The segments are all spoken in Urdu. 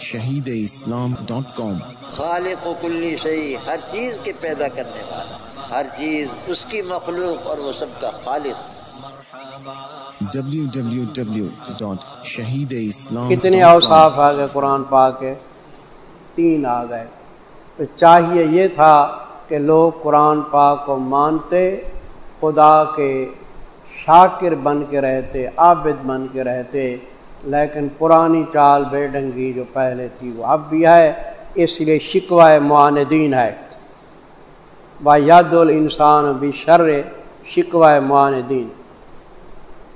شہید اسلام ڈاٹ کام۔ خالق و کلی شہی ہر چیز کے پیدا کرنے والا ہر چیز اس کی مخلوق اور وہ سب کا خالق۔ شہید اسلام کتنے اوصاف آ گئے قرآن پاک کے؟ تین آ گئے۔ تو چاہیے یہ تھا کہ لوگ قرآن پاک کو مانتے خدا کے شاکر بن کے رہتے عابد بن کے رہتے لیکن پرانی چال بے ڈنگی جو پہلے تھی وہ اب بھی ہے، اس لیے شکوہ معاندین ہے۔ با ید الانسان بھی شر شکوہ معاندین۔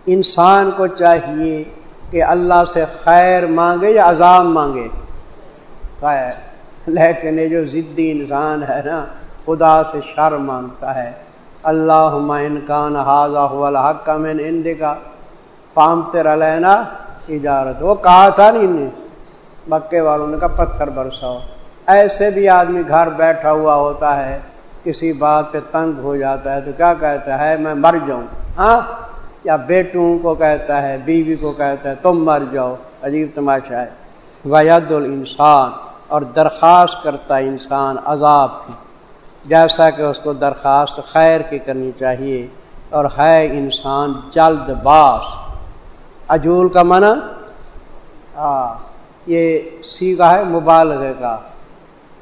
انسان کو چاہیے کہ اللہ سے خیر مانگے یا عذاب مانگے؟ خیر۔ لیکن یہ جو ضدی انسان ہے نا، خدا سے شر مانگتا ہے۔ اللہ انکان حاضہ الحق کا میں نے کا پامتے رلینا اجارت۔ وہ کہا تھا نہیں نے مکے والوں نے کہا، پتھر برساؤ۔ ایسے بھی آدمی گھر بیٹھا ہوا ہوتا ہے، کسی بات پہ تنگ ہو جاتا ہے، تو کیا کہتا ہے؟ میں مر جاؤں۔ ہاں؟ یا بیٹوں کو کہتا ہے، بیوی کو کہتا ہے، تم مر جاؤ۔ عجیب تماشا ہے۔ وید الانسان اور درخواست کرتا ہے انسان عذاب کی۔ جیسا کہ اس کو درخواست خیر کی کرنی چاہیے، اور ہے انسان جلد باس۔ اجول کا منع ہاں یہ سیگا ہے مبالغے کا۔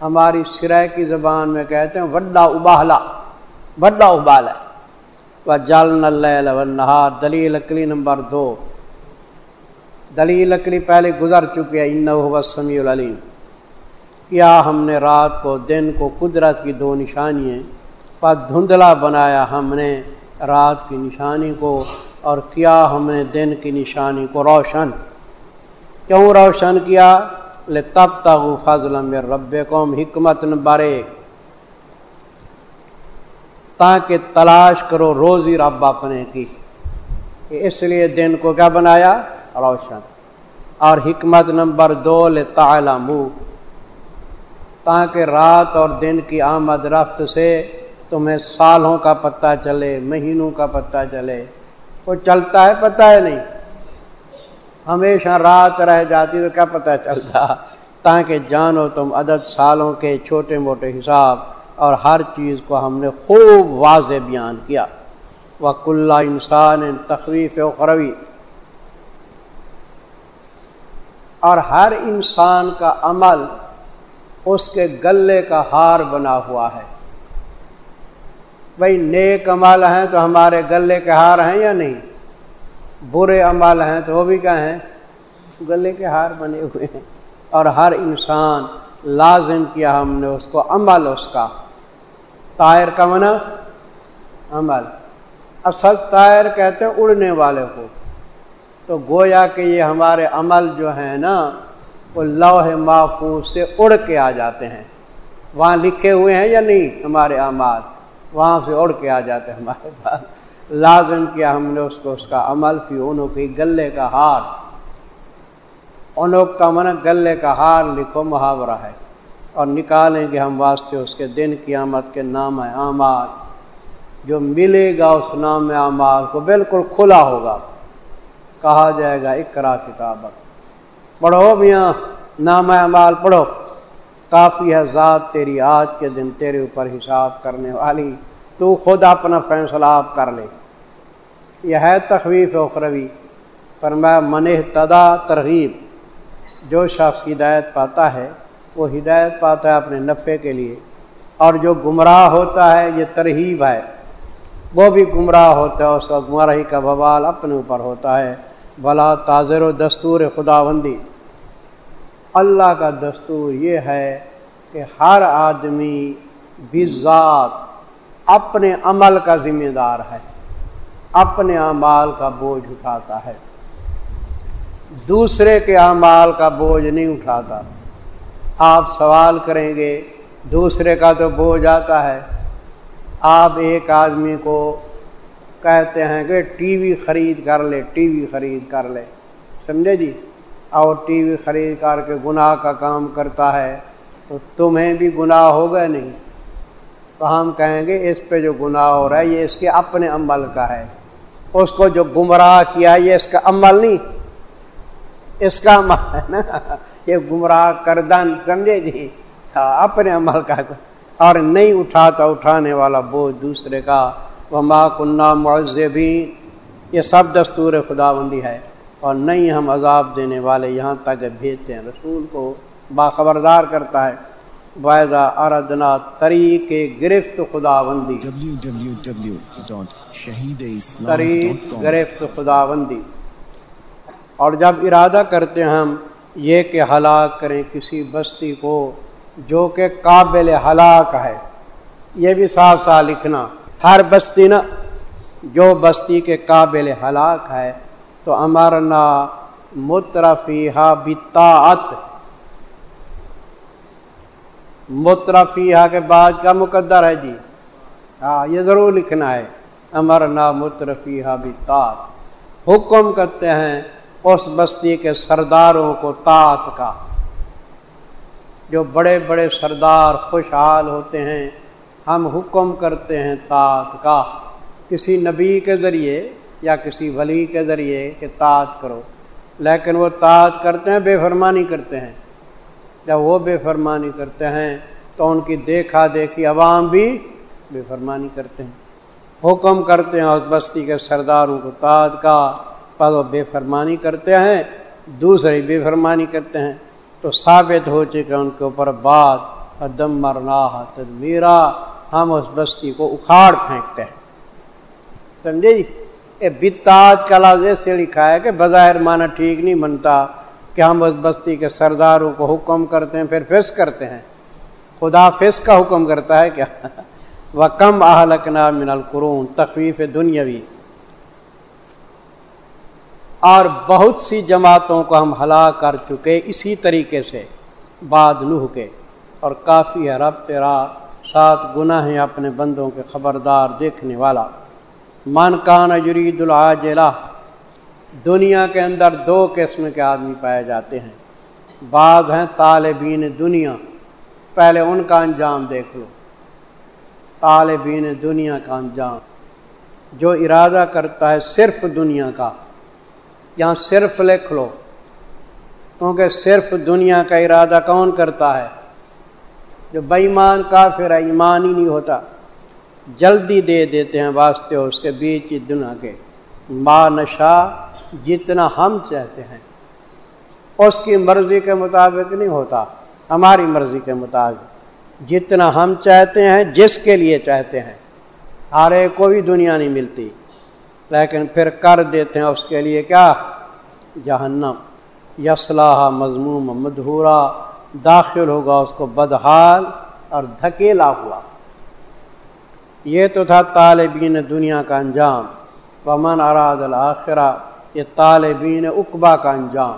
ہماری سرائے کی زبان میں کہتے ہیں وڈا ابالا وڈا ابالا و جل نہار دلیل اکلی نمبر دو۔ دلیل اکلی پہلے گزر چکے ان سمیع العلیم۔ کیا ہم نے رات کو، دن کو قدرت کی دو نشانیاں پر دھندلا بنایا ہم نے رات کی نشانی کو؟ اور کیا ہم نے دن کی نشانی کو روشن؟ کیوں روشن کیا؟ لے تب تک فضل رب قوم حکمت نمبر تاکہ تلاش کرو روزی رب اپنے کی۔ اس لیے دن کو کیا بنایا؟ روشن۔ اور حکمت نمبر دو لے تاکہ رات اور دن کی آمد رفت سے تمہیں سالوں کا پتہ چلے، مہینوں کا پتہ چلے۔ وہ چلتا ہے پتہ ہے نہیں۔ ہمیشہ رات رہ جاتی تو کیا پتہ چلتا۔ تاکہ جانو تم عدد سالوں کے چھوٹے موٹے حساب اور ہر چیز کو ہم نے خوب واضح بیان کیا۔ وہ کلّہ انسان تخویف و خروی۔ اور ہر انسان کا عمل اس کے گلے کا ہار بنا ہوا ہے۔ بھائی نیک عمل ہیں تو ہمارے گلے کے ہار ہیں یا نہیں؟ برے عمل ہیں تو وہ بھی کیا ہیں؟ گلے کے ہار بنے ہوئے ہیں۔ اور ہر انسان لازم کیا ہم نے اس کو عمل اس کا۔ تائر کا منع عمل۔ اصل تائر کہتے ہیں اڑنے والے کو۔ تو گویا کہ یہ ہمارے عمل جو ہیں نا، وہ لوہ محفوظ سے اڑ کے آ جاتے ہیں۔ وہاں لکھے ہوئے ہیں یا نہیں؟ ہمارے اعمال۔ وہاں سے اڑ کے آ جاتے ہمارے پاس۔ لازم کیا ہم نے اس کو، اس کا عمل، فی انہوں کی گلے کا ہار۔ انہوں کا من گلے کا ہار لکھو، محاورہ ہے۔ اور نکالیں گے ہم واسطے اس کے دن کی آمد کے نام ہے اعمال۔ جو ملے گا اس نام اعمال کو بالکل کھلا ہوگا۔ کہا جائے گا اکرا کتابت پڑھو میاں، نام اعمال پڑھو۔ کافی ہے ذات تیری آج کے دن تیرے اوپر حساب کرنے والی۔ تو خود اپنا فیصلہ آپ کر لے۔ یہ ہے تخویف اخروی۔ پر میں من تدا ترغیب۔ جو شخص ہدایت پاتا ہے، وہ ہدایت پاتا ہے اپنے نفع کے لیے۔ اور جو گمراہ ہوتا ہے، یہ ترغیب ہے۔ وہ بھی گمراہ ہوتا ہے، اس کا گمراہی کا بوال اپنے اوپر ہوتا ہے۔ بلا تاضر و دستور خدا بندی اللہ کا دستور یہ ہے کہ ہر آدمی بذات اپنے عمل کا ذمہ دار ہے، اپنے اعمال کا بوجھ اٹھاتا ہے۔ دوسرے کے اعمال کا بوجھ نہیں اٹھاتا۔ آپ سوال کریں گے، دوسرے کا تو بوجھ آتا ہے۔ آپ ایک آدمی کو کہتے ہیں کہ ٹی وی خرید کر لے، ٹی وی خرید کر لے۔ سمجھے جی؟ اور ٹی وی خرید کر کے گناہ کا کام کرتا ہے، تو تمہیں بھی گناہ ہوگا نہیں۔ تو ہم کہیں گے، اس پہ جو گناہ ہو رہا ہے، یہ اس کے اپنے عمل کا ہے۔ اس کو جو گمراہ کیا، یہ اس کا عمل نہیں۔ اس کا عمل ہے نا۔ یہ گمراہ کردن سمجھے جی؟ ہاں، اپنے عمل کا۔ اور نہیں اٹھاتا، اٹھانے والا بوجھ دوسرے کا۔ وہ ماں کنہ معذبین یہ سب دستور خدا بندی ہے۔ اور نہیں ہم عذاب دینے والے یہاں تک بھیجتے ہیں۔ رسول کو باخبردار کرتا ہے۔ وائزہ اردنا طریق گرفت خدا بندی طریق گرفت خدا بندی اور جب ارادہ کرتے ہیں ہم یہ کہ ہلاک کریں کسی بستی کو جو کہ قابل ہلاک ہے یہ بھی صاف صاف لکھنا۔ ہر بستی نا جو بستی کے قابل ہلاک ہے تو امرنا مترفیہ بتاعت مترفیہ کے بعد کا مقدر ہے جی؟ ہاں یہ ضرور لکھنا ہے۔ امرنا مترفیہ بتاعت حکم کرتے ہیں اس بستی کے سرداروں کو تات کا۔ جو بڑے بڑے سردار خوشحال ہوتے ہیں، ہم حکم کرتے ہیں تات کا۔ کسی نبی کے ذریعے یا کسی ولی کے ذریعے کہ تات کرو۔ لیکن وہ تات کرتے ہیں بے فرمانی کرتے ہیں۔ جب وہ بے فرمانی کرتے ہیں، تو ان کی دیکھا دیکھی عوام بھی بے فرمانی کرتے ہیں۔ حکم کرتے ہیں اس بستی کے سرداروں کو تات کا، پر وہ بے فرمانی کرتے ہیں، دوسرے بے فرمانی کرتے ہیں۔ تو ثابت ہو چکے ان کے اوپر بات دم مرنا تدمیرا، ہم اس بستی کو اکھاڑ پھینکتے ہیں۔ سمجھے جی؟ بتاج کا لفظ ایسے لکھا ہے کہ بظاہر معنی ٹھیک نہیں بنتا کہ ہم اس بستی کے سرداروں کو حکم کرتے ہیں، پھر فیس کرتے ہیں۔ خدا فیس کا حکم کرتا ہے کیا وہ کم اہلکنا من القرون، تخویف دنیاوی۔ اور بہت سی جماعتوں کو ہم ہلاک کر چکے اسی طریقے سے، بعد نوح کے۔ اور کافی ہے، رب تیرا سات گناہ ہیں اپنے بندوں کے خبردار دیکھنے والا۔ من کان جرید العاجلہ، دنیا کے اندر دو قسم کے آدمی پائے جاتے ہیں۔ بعض ہیں طالبین دنیا، پہلے ان کا انجام دیکھ لو۔ طالبین دنیا کا انجام۔ جو ارادہ کرتا ہے صرف دنیا کا یہاں صرف لکھ لو۔ کیونکہ صرف دنیا کا ارادہ کون کرتا ہے؟ جو بےمان کا پھر ایمان ہی نہیں ہوتا۔ جلدی دے دیتے ہیں واسطے اس کے بیچ دنیا کے ما نشا جتنا ہم چاہتے ہیں۔ اس کی مرضی کے مطابق نہیں ہوتا، ہماری مرضی کے مطابق۔ جتنا ہم چاہتے ہیں، جس کے لیے چاہتے ہیں۔ ہر ایک کو بھی دنیا نہیں ملتی۔ لیکن پھر کر دیتے ہیں اس کے لیے کیا؟ جہنم۔ یسلاح مضموم مدہورا داخل ہوگا اس کو بدحال اور دھکیلا ہوا۔ یہ تو تھا طالبین دنیا کا انجام۔ ومن اراد الآخرہ یہ طالبین اقبا کا انجام۔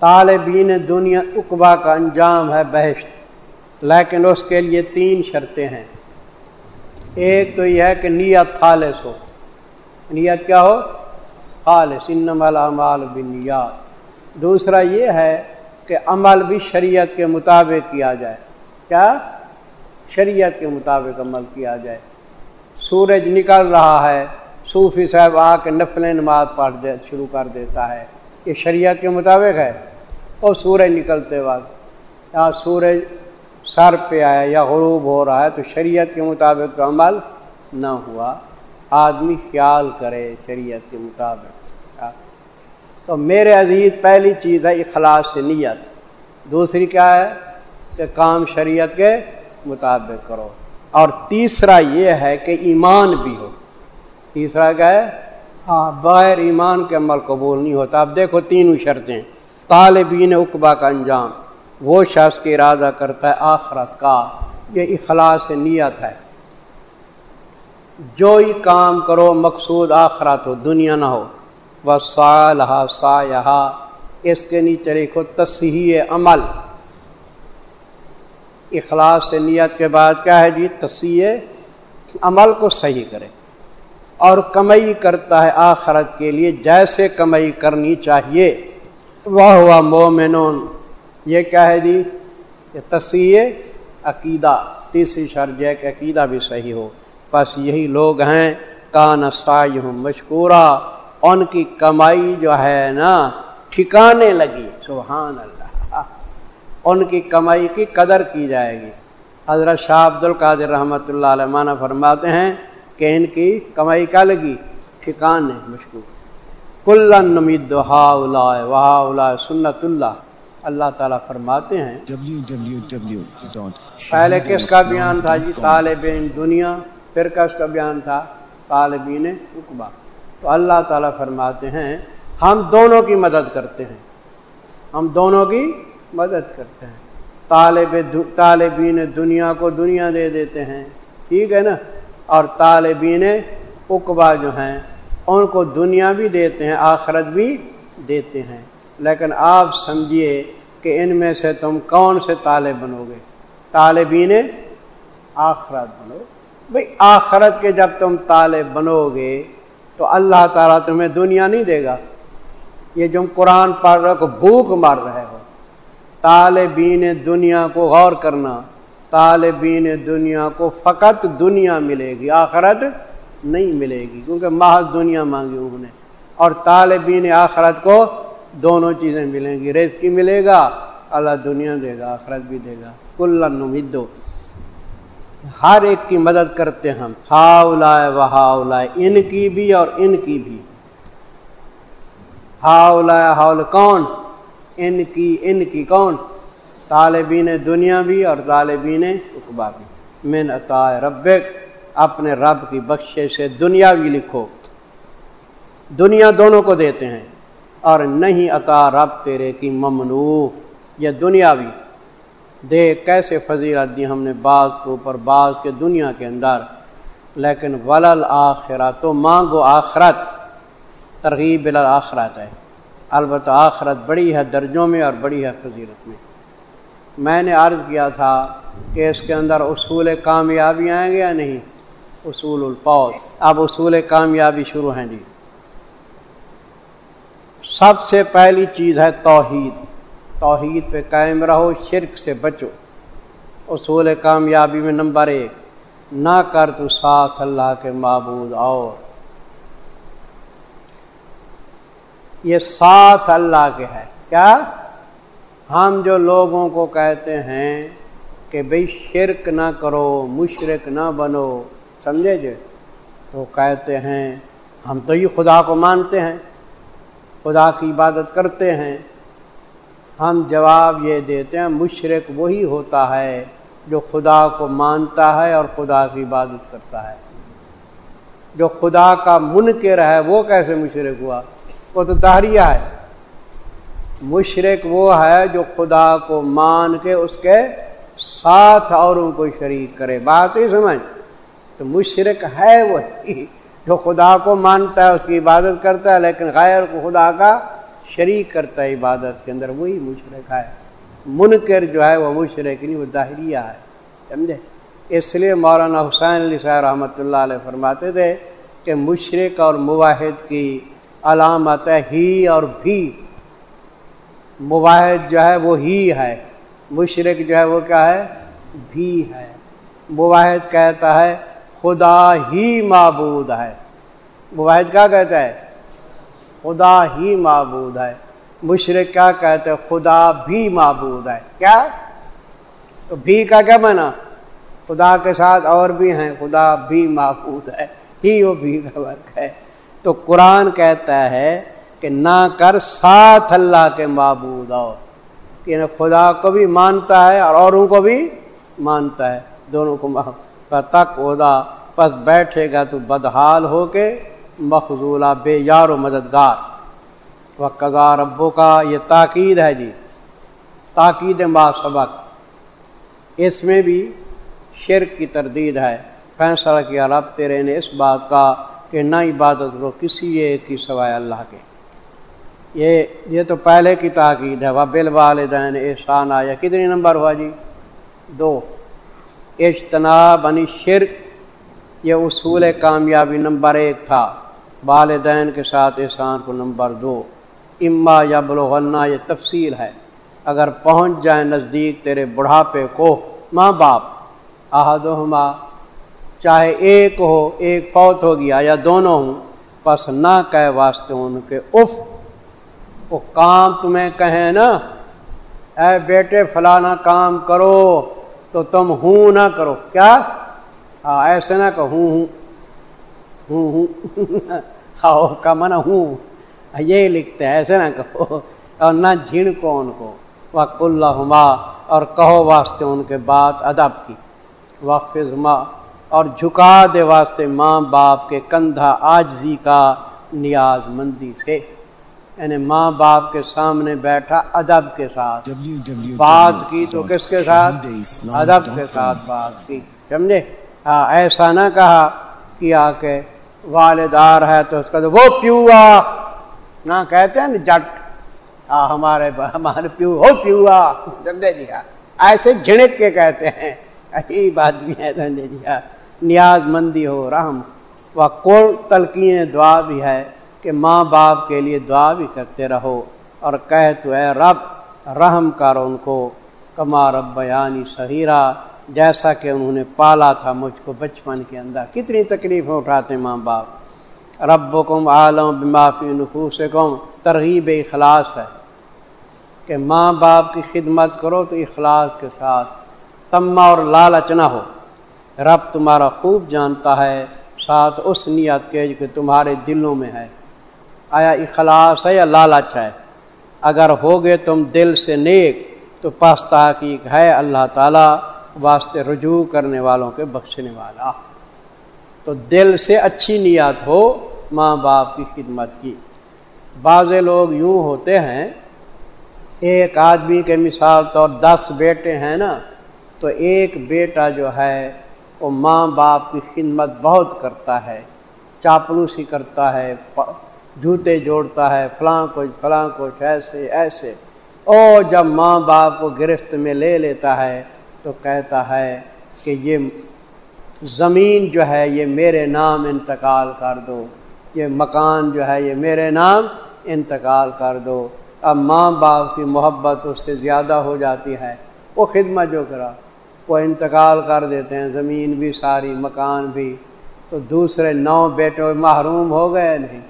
طالبین دنیا اقبا کا انجام ہے بہشت، لیکن اس کے لیے تین شرطیں ہیں۔ ایک تو یہ ہے کہ نیت خالص ہو۔ نیت کیا ہو؟ خالص انمال بنیاد دوسرا یہ ہے کہ عمل بھی شریعت کے مطابق کیا جائے۔ کیا؟ شریعت کے مطابق عمل کیا جائے۔ سورج نکل رہا ہے، صوفی صاحب آ کے نفل نماز پڑھ دے، شروع کر دیتا ہے۔ یہ شریعت کے مطابق ہے۔ اور سورج نکلتے وقت، یا سورج سر پہ آیا یا غروب ہو رہا ہے، تو شریعت کے مطابق تو عمل نہ ہوا۔ آدمی خیال کرے شریعت کے مطابق۔ تو میرے عزیز، پہلی چیز ہے اخلاص نیت۔ دوسری کیا ہے؟ کہ کام شریعت کے مطابق کرو۔ اور تیسرا یہ ہے کہ ایمان بھی ہو۔ تیسرا کیا ہے؟ ہاں بغیر ایمان کے عمل قبول نہیں ہوتا۔ اب دیکھو تینوں شرطیں۔ طالبین اقبا کا انجام۔ وہ شخص کے ارادہ کرتا ہے آخرت کا۔ یہ اخلاص نیت ہے۔ جو ہی کام کرو، مقصود آخرت ہو، دنیا نہ ہو۔ بس سا سا اس کے نیچے لکھو، تصحیح عمل۔ اخلاص سے نیت کے بعد کیا ہے جی؟ تصیح عمل کو صحیح کرے اور کمائی کرتا ہے آخرت کے لیے جیسے کمائی کرنی چاہیے۔ وہ ہوا مومنون، یہ کیا ہے جی؟ یہ تصیح عقیدہ، تیسری شرج ہے کہ عقیدہ بھی صحیح ہو۔ بس یہی لوگ ہیں کا نسائی ہوں مشکورہ ان کی کمائی جو ہے نا، ٹھکانے لگی۔ سبحان اللہ۔ ان کی کمائی کی قدر کی جائے گی۔ حضرت شاہ عبد القادر رحمۃ اللہ علیہ معنی فرماتے ہیں کہ ان کی کمائی کا لگی؟ ٹھکانے مشکور۔ کل نمید وہا سنت اللہ۔ اللہ تعالیٰ فرماتے ہیں پہلے کس کا بیان تھا جی؟ طالبین دنیا پھر کس کا بیان تھا؟ طالبین اقبا تو اللہ تعالیٰ فرماتے ہیں ہم دونوں کی مدد کرتے ہیں۔ ہم دونوں کی مدد کرتے ہیں۔ طالب طالبین دنیا کو دنیا دے دیتے ہیں۔ ٹھیک ہے نا؟ اور طالبین اقبا جو ہیں، ان کو دنیا بھی دیتے ہیں، آخرت بھی دیتے ہیں۔ لیکن آپ سمجھیے کہ ان میں سے تم کون سے طالب بنو گے؟ طالبین آخرت بنو۔ بھائی آخرت کے جب تم طالب بنو گے، تو اللہ تعالیٰ تمہیں دنیا نہیں دے گا۔ یہ جو قرآن پڑھ رہے کو بھوک مار رہے طالبین دنیا کو غور کرنا، طالبین دنیا کو فقط دنیا ملے گی، آخرت نہیں ملے گی، کیونکہ محض دنیا مانگی انہوں نے۔ اور طالبین آخرت کو دونوں چیزیں ملیں گی ریس کی ملے گا، اللہ دنیا دے گا، آخرت بھی دے گا۔ کل نمدو۔ ہر ایک کی مدد کرتے ہم ہاؤ ہاؤ ان کی بھی اور ان کی بھی۔ ہاؤ ہاؤل کون؟ ان کی ان کی کون؟ طالبین دنیا بھی اور طالبین اقبا بھی۔ من عطا رب اپنے رب کی بخشے سے دنیا بھی لکھو۔ دنیا دونوں کو دیتے ہیں اور نہیں عطا رب تیرے کی ممنوع، یہ دنیا بھی۔ دے کیسے فضیلت دی ہم نے بعض کے اوپر، بعض کے دنیا کے اندر۔ لیکن ولل آخرات تو مانگو آخرت، ترغیب آخرت ہے۔ البتہ آخرت بڑی ہے درجوں میں اور بڑی ہے فضیلت میں۔ میں نے عرض کیا تھا کہ اس کے اندر اصول کامیابی آئیں گے یا نہیں؟ اصول الفوج اب اصول کامیابی شروع ہیں جی۔ سب سے پہلی چیز ہے توحید۔ توحید پہ قائم رہو، شرک سے بچو۔ اصول کامیابی میں نمبر ایک، نہ کر تو ساتھ اللہ کے معبود اور۔ یہ ساتھ اللہ کے ہے۔ کیا؟ ہم جو لوگوں کو کہتے ہیں کہ بھئی شرک نہ کرو مشرق نہ بنو، سمجھے جو تو کہتے ہیں، ہم تو یہ خدا کو مانتے ہیں، خدا کی عبادت کرتے ہیں۔ ہم جواب یہ دیتے ہیں مشرق وہی ہوتا ہے جو خدا کو مانتا ہے اور خدا کی عبادت کرتا ہے۔ جو خدا کا منکر ہے، وہ کیسے مشرق ہوا؟ وہ تو تحریہ ہے مشرق وہ ہے جو خدا کو مان کے اس کے ساتھ اوروں کو شریک کرے۔ بات ہی سمجھ۔ تو مشرق ہے وہی جو خدا کو مانتا ہے، اس کی عبادت کرتا ہے، لیکن غیر کو خدا کا شریک کرتا ہے عبادت کے اندر۔ وہی مشرق ہے۔ منکر جو ہے وہ مشرق نہیں، وہ داہریہ ہے سمجھے؟ اس لیے مولانا حسین علی صاحب رحمۃ اللہ علیہ فرماتے تھے کہ مشرق اور مواحد کی علامت ہے ہی اور بھی۔ مواحد جو ہے وہ ہی ہے۔ مشرق جو ہے وہ کیا ہے؟ بھی ہے۔ مواحد کہتا ہے خدا ہی معبود ہے۔ مواحد کیا کہتا ہے؟ خدا ہی معبود ہے۔ مشرق کیا کہتے ہیں خدا بھی معبود ہے۔ کیا؟ تو بھی کا کیا مانا خدا کے ساتھ اور بھی ہیں۔ خدا بھی معبود ہے۔ ہی وہ بھی کا ورک ہے۔ تو قرآن کہتا ہے کہ نہ کر، ساتھ اللہ کے معبود اور یعنی خدا کو بھی مانتا ہے اور اوروں کو بھی مانتا ہے۔ دونوں کو تک خدا، پس بیٹھے گا تو بدحال ہو کے مخضولہ بے یار و مددگار۔ و قزار ابو کا یہ تاکید ہے جی۔ تاکید ما سبق اس میں بھی شرک کی تردید ہے۔ فیصلہ کیا، رب تیرے نے اس بات کا کہ نہ عبادت رو کسی ایک کی سوائے اللہ کے۔ یہ یہ تو پہلے کی تاکید ہے۔ وہ بل والدین احسان آیا۔ کتنی نمبر ہوا جی؟ دو۔ اجتناب بنی شرک، یہ اصول کامیابی نمبر ایک تھا۔ والدین کے ساتھ احسان کو نمبر دو۔ اما یا بلوغنا یہ تفصیل ہے۔ اگر پہنچ جائیں نزدیک تیرے بڑھاپے کو ماں باپ آہد چاہے ایک ہو، ایک فوت ہو گیا یا دونوں ہوں پس نہ کہ واسطے ان کے اف وہ کام تمہیں کہیں نا، اے بیٹے فلانا کام کرو تو تم ہوں نہ کرو۔ کیا؟ ہاں ایسے نہ کہ ہوں ہوں ہوں ہاؤ کا من ہوں، یہ لکھتے ہیں، ایسے نہ کہو۔ اور نہ جھڑ کو ان کو۔ وق اللہ اور کہو واسطے ان کے بعد ادب کی۔ وقف ماں اور جھکا دے واسطے ماں باپ کے کندھا آجزی کا نیاز مندی سے یعنی ماں باپ کے سامنے بیٹھا ادب کے ساتھ۔ بات کی تو کس کے ساتھ؟ ادب کے ساتھ بات کی۔ سمجھے؟ ہاں ایسا نہ کہا کہ والدار ہے تو اس کا تو وہ پیوا نہ کہتے ہیں نا جٹ۔ ہاں ہمارے ہمارے پیو ہو پیوا سمجھے جی؟ ہاں ایسے جھڑک کے کہتے ہیں۔ بات بھی ہے سمجھے جی؟ ہاں نیاز مندی ہو، رحم۔ و کل تلقین دعا بھی ہے کہ ماں باپ کے لیے دعا بھی کرتے رہو اور کہہ تو اے رب، رحم کر ان کو۔ کما رب بیانی صحیرہ جیسا کہ انہوں نے پالا تھا مجھ کو بچپن کے اندر۔ کتنی تکلیفیں اٹھاتے ماں باپ۔ رب کم عالم بمافی نفوس کم ترغیب اخلاص ہے کہ ماں باپ کی خدمت کرو تو اخلاص کے ساتھ۔ تما اور لالچ نہ ہو۔ رب تمہارا خوب جانتا ہے، ساتھ اس نیت کے جو کہ تمہارے دلوں میں ہے۔ آیا اخلاص ہے یا لالچ ہے؟ اگر ہوگے تم دل سے نیک، تو پاس تحقیق ہے اللہ تعالیٰ واسطے رجوع کرنے والوں کے بخشنے والا۔ تو دل سے اچھی نیت ہو ماں باپ کی خدمت کی۔ بعض لوگ یوں ہوتے ہیں، ایک آدمی کے مثال طور دس بیٹے ہیں نا، تو ایک بیٹا جو ہے وہ ماں باپ کی خدمت بہت کرتا ہے، چاپلوسی کرتا ہے جوتے جوڑتا ہے، فلاں کچھ فلاں کچھ ایسے ایسے۔ او جب ماں باپ کو گرفت میں لے لیتا ہے تو کہتا ہے کہ یہ زمین جو ہے یہ میرے نام انتقال کر دو۔ یہ مکان جو ہے یہ میرے نام انتقال کر دو۔ اب ماں باپ کی محبت اس سے زیادہ ہو جاتی ہے۔ وہ خدمت جو کرا۔ وہ انتقال کر دیتے ہیں، زمین بھی، ساری، مکان بھی۔ تو دوسرے نو بیٹے محروم ہو گئے نہیں،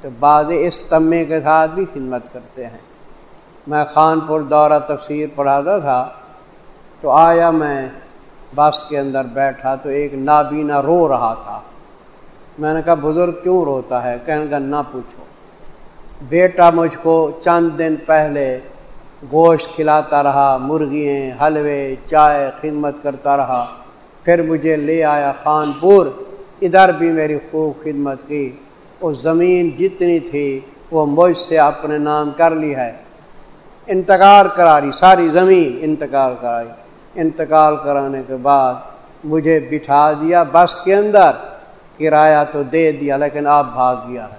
تو بعض اس تمے کے ساتھ بھی خدمت کرتے ہیں۔ میں خان پور دورہ تفسیر پڑھاتا تھا، تو آیا میں بس کے اندر بیٹھا، تو ایک نابینا رو رہا تھا۔ میں نے کہا، بزرگ کیوں روتا ہے؟ کہنے کا نہ پوچھو۔ بیٹا مجھ کو چند دن پہلے گوشت کھلاتا رہا، مرغیاں، حلوے، چائے خدمت کرتا رہا۔ پھر مجھے لے آیا خان پور ادھر بھی میری خوب خدمت کی۔ وہ زمین جتنی تھی، وہ مجھ سے اپنے نام کر لی ہے۔ انتقال کرا رہی ساری زمین انتقال کرائی۔ انتقال کرانے کے بعد مجھے بٹھا دیا بس کے اندر۔ کرایہ تو دے دیا، لیکن آپ بھاگ گیا ہے۔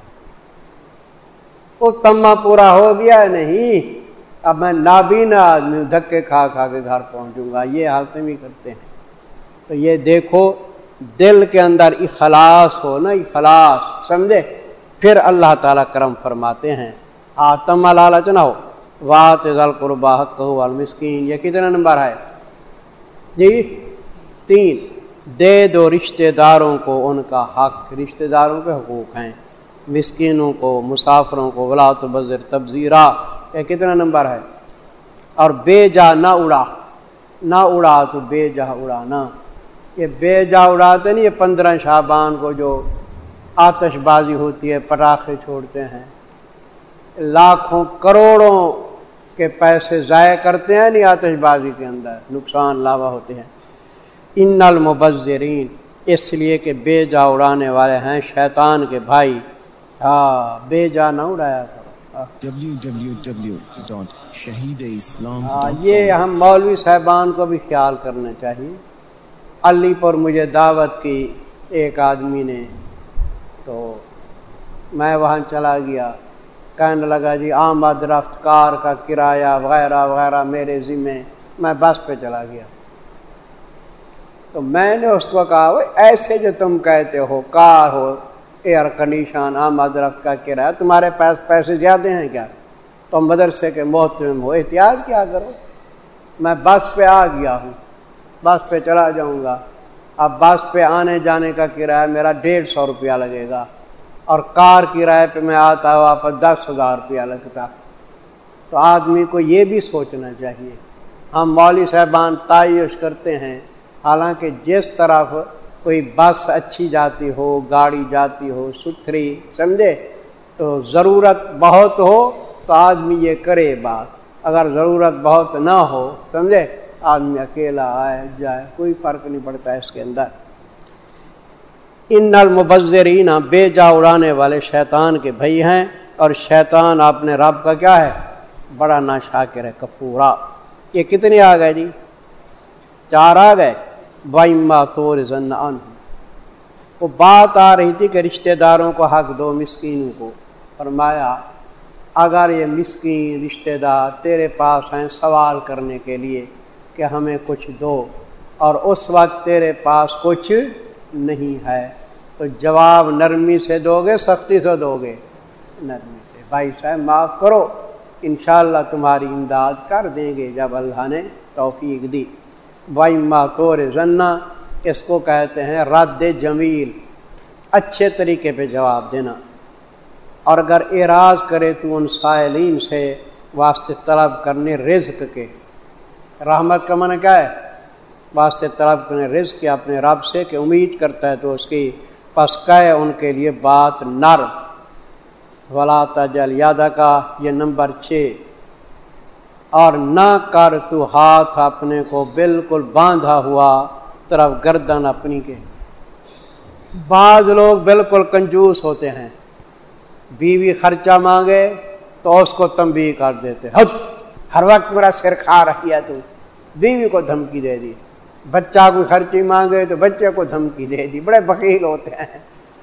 وہ تما پورا ہو گیا ہے، نہیں۔ اب میں نابینا آدمی دھکے کھا کھا کے گھر پہنچوں گا، یہ حالتیں بھی کرتے ہیں۔ تو یہ دیکھو، دل کے اندر اخلاص ہو نا، اخلاص، سمجھے؟ پھر اللہ تعالیٰ کرم فرماتے ہیں۔ آتم لالچ نہ ہو۔ وات قربا حق مسکین یہ کتنا نمبر ہے؟ جی تین۔ دے دو رشتہ داروں کو ان کا حق۔ رشتہ داروں کے حقوق ہیں۔ مسکینوں کو، مسافروں کو، ولاۃ بذر تبزیرہ یہ کتنا نمبر ہے؟ اور بے جا نہ اڑا نہ اڑا تو بے جا اڑانا۔ یہ بے جا اڑاتے نہیں، یہ پندرہ شابان کو جو آتش بازی ہوتی ہے، پٹاخے چھوڑتے ہیں۔ لاکھوں کروڑوں کے پیسے ضائع کرتے ہیں، نہیں، آتش بازی کے اندر نقصان لاوا ہوتے ہیں۔ ان المبذرین، اس لیے کہ بے جا اڑانے والے ہیں شیطان کے بھائی۔ ہاں بے جا نہ اڑایا کرو ہاں، یہ ہم مولوی صاحبان کو بھی خیال کرنا چاہیے۔ علی پر مجھے دعوت کی ایک آدمی نے تو میں وہاں چلا گیا۔ کہنے لگا جی آمد رفت کار کا کرایہ وغیرہ وغیرہ میرے ذمے میں بس پہ چلا گیا۔ تو میں نے اس کو کہا، وہ ایسے جو تم کہتے ہو، کار ہو ایئر کنڈیشن آمد رفت کا کرایہ، تمہارے پاس پیسے زیادہ ہیں کیا؟ تم مدرسے کے محترم ہو، احتیاط کیا کرو؟ میں بس پہ آ گیا ہوں، بس پہ چلا جاؤں گا۔ اب بس پہ آنے جانے کا کرایہ میرا ڈیڑھ سو روپیہ لگے گا اور کار کرائے پہ میں آتا واپس دس ہزار روپیہ لگتا۔ تو آدمی کو یہ بھی سوچنا چاہیے۔ ہم مولوی صاحبان تعیش کرتے ہیں، حالانکہ جس طرف کوئی بس اچھی جاتی ہو، گاڑی جاتی ہو، ستھری، سمجھے؟ تو ضرورت بہت ہو تو آدمی یہ کرے بات۔ اگر ضرورت بہت نہ ہو، سمجھے؟ آدمی اکیلا آئے، جائے، کوئی فرق نہیں پڑتا اس کے اندر۔ ان المبذرین بے جا اڑانے والے شیطان کے بھائی ہیں۔ اور شیطان اپنے رب کا کیا ہے؟ بڑا نا شاکر ہے، کپورا۔ یہ کتنے آ گئے جی؟ چار آ گئے۔ بائما طور زن وہ بات آ رہی تھی کہ رشتہ داروں کو حق دو، مسکینوں کو۔ فرمایا، اگر یہ مسکین رشتہ دار تیرے پاس ہیں سوال کرنے کے لیے کہ ہمیں کچھ دو اور اس وقت تیرے پاس کچھ نہیں ہے، تو جواب نرمی سے دو گے سختی سے دو گے نرمی سے۔ بھائی صاحب، معاف کرو، انشاءاللہ تمہاری امداد کر دیں گے جب اللہ نے توفیق دی۔ بھائی ماتور ذنا اس کو کہتے ہیں رد جمیل اچھے طریقے پہ جواب دینا۔ اور اگر اعراض کرے تو ان سائلین سے واسطے طلب کرنے، رزق کے۔ رحمت کا من کیا ہے؟ واسطے طلب کرنے، رزق کے اپنے رب سے کہ امید کرتا ہے تو اس کی پس کہ ان کے لیے بات نر۔ ولا تجل یادہ کا یہ نمبر چھ۔ اور نہ کر تو ہاتھ اپنے کو بالکل باندھا ہوا طرف گردن اپنی کے۔ بعض لوگ بالکل کنجوس ہوتے ہیں۔ بیوی خرچہ مانگے تو اس کو تنبیہ کر دیتے۔ حد ہر وقت میرا سر کھا رہی ہے تو۔ بیوی کو دھمکی دے دی۔ بچہ کو خرچی مانگے تو بچے کو دھمکی دے دی۔ بڑے بکیل ہوتے ہیں۔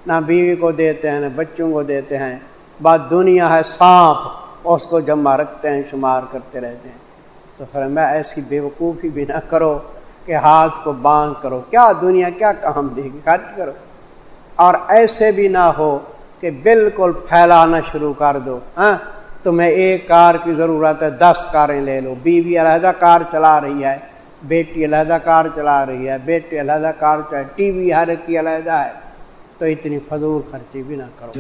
نہ بیوی کو دیتے ہیں، نہ بچوں کو دیتے ہیں۔ بات دنیا ہے، سانپ۔ اس کو جمع رکھتے ہیں، شمار کرتے رہتے ہیں۔ تو پھر میں ایسی بے وقوفی بھی نہ کرو کہ ہاتھ کو باندھ کرو۔ کیا دنیا کیا کام دے گی؟ خرچ کرو۔ اور ایسے بھی نہ ہو کہ بالکل پھیلانا شروع کر دو۔ ہاں تمہیں ایک کار کی ضرورت ہے، دس کاریں لے لو۔ بیوی علیحدہ کار چلا رہی ہے، بیٹی علیحدہ کار چلا رہی ہے، بیٹی علیحدہ کار چلا ٹی وی ہر ایک کی علیحدہ ہے۔ تو اتنی فضول خرچی بھی نہ کرو۔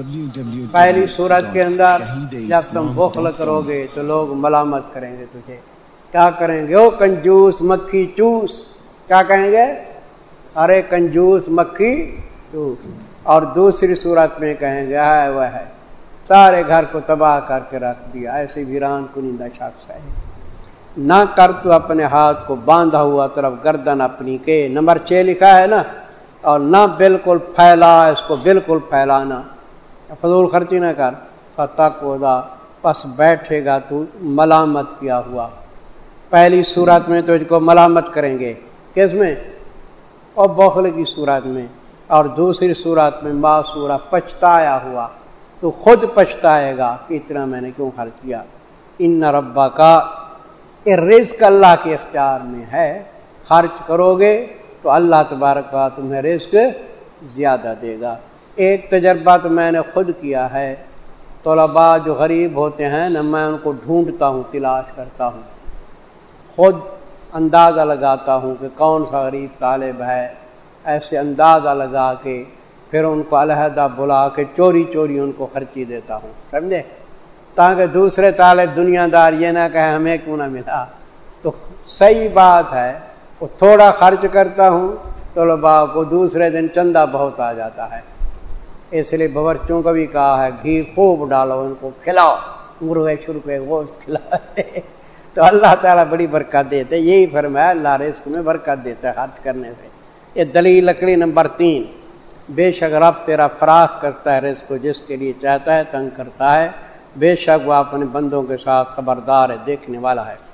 پہلی صورت کے اندر جب تم بخل کرو گے تو لوگ ملامت کریں گے تجھے۔ کیا کریں گے؟ او کنجوس مکھی چوس۔ کیا کہیں گے؟ ارے کنجوس مکھی چوس۔ اور دوسری صورت میں کہیں گے ہے وہ ہے۔ سارے گھر کو تباہ کر کے رکھ دیا۔ ایسے ویران کنندہ شخص ہے۔ نہ کر تو اپنے ہاتھ کو باندھا ہوا طرف گردن اپنی کے۔ نمبر چھ لکھا ہے نا اور نہ بالکل پھیلا، اس کو بالکل پھیلانا۔ فضول خرچی نہ کر۔ فتح کو دا پس بیٹھے گا تو ملامت کیا ہوا۔ پہلی صورت میں تو اس کو ملامت کریں گے۔ کس میں؟ اور بخل کی صورت میں۔ اور دوسری صورت میں معصورہ پچھتایا ہوا۔ تو خود پچھتائے گا کہ اتنا میں نے کیوں خرچ کیا۔ ان ربا کا رزق اللہ کے اختیار میں ہے۔ خرچ کرو گے۔ تو اللہ تبارک کا تمہیں رزق زیادہ دے گا۔ ایک تجربہ تو میں نے خود کیا ہے۔ طلباء جو غریب ہوتے ہیں نا، میں ان کو ڈھونڈتا ہوں، تلاش کرتا ہوں۔ خود اندازہ لگاتا ہوں کہ کون سا غریب طالب ہے۔ ایسے اندازہ لگا کے پھر ان کو علیحدہ بلا کے چوری چوری ان کو خرچی دیتا ہوں، سمجھے؟ تاکہ دوسرے طالب دنیا دار یہ نہ کہے ہمیں کیوں نہ ملا۔ تو صحیح بات ہے وہ تھوڑا خرچ کرتا ہوں طلباء کو دوسرے دن چندہ بہت آ جاتا ہے۔ اس لیے بورچوں کا بھی کہا ہے، گھی خوب ڈالو، ان کو کھلاؤ۔ مرغے شروع گوشت کھلا تو اللہ تعالیٰ بڑی برکت دیتے، یہی فرمایا، اللہ رزق میں برکت دیتا ہے خرچ کرنے سے۔ یہ دلی لکڑی نمبر تین۔ بے شک رب تیرا فراخ کرتا ہے رزق کو، جس کے لیے چاہتا ہے، تنگ کرتا ہے۔ بے شک وہ اپنے بندوں کے ساتھ خبردار ہے، دیکھنے والا ہے۔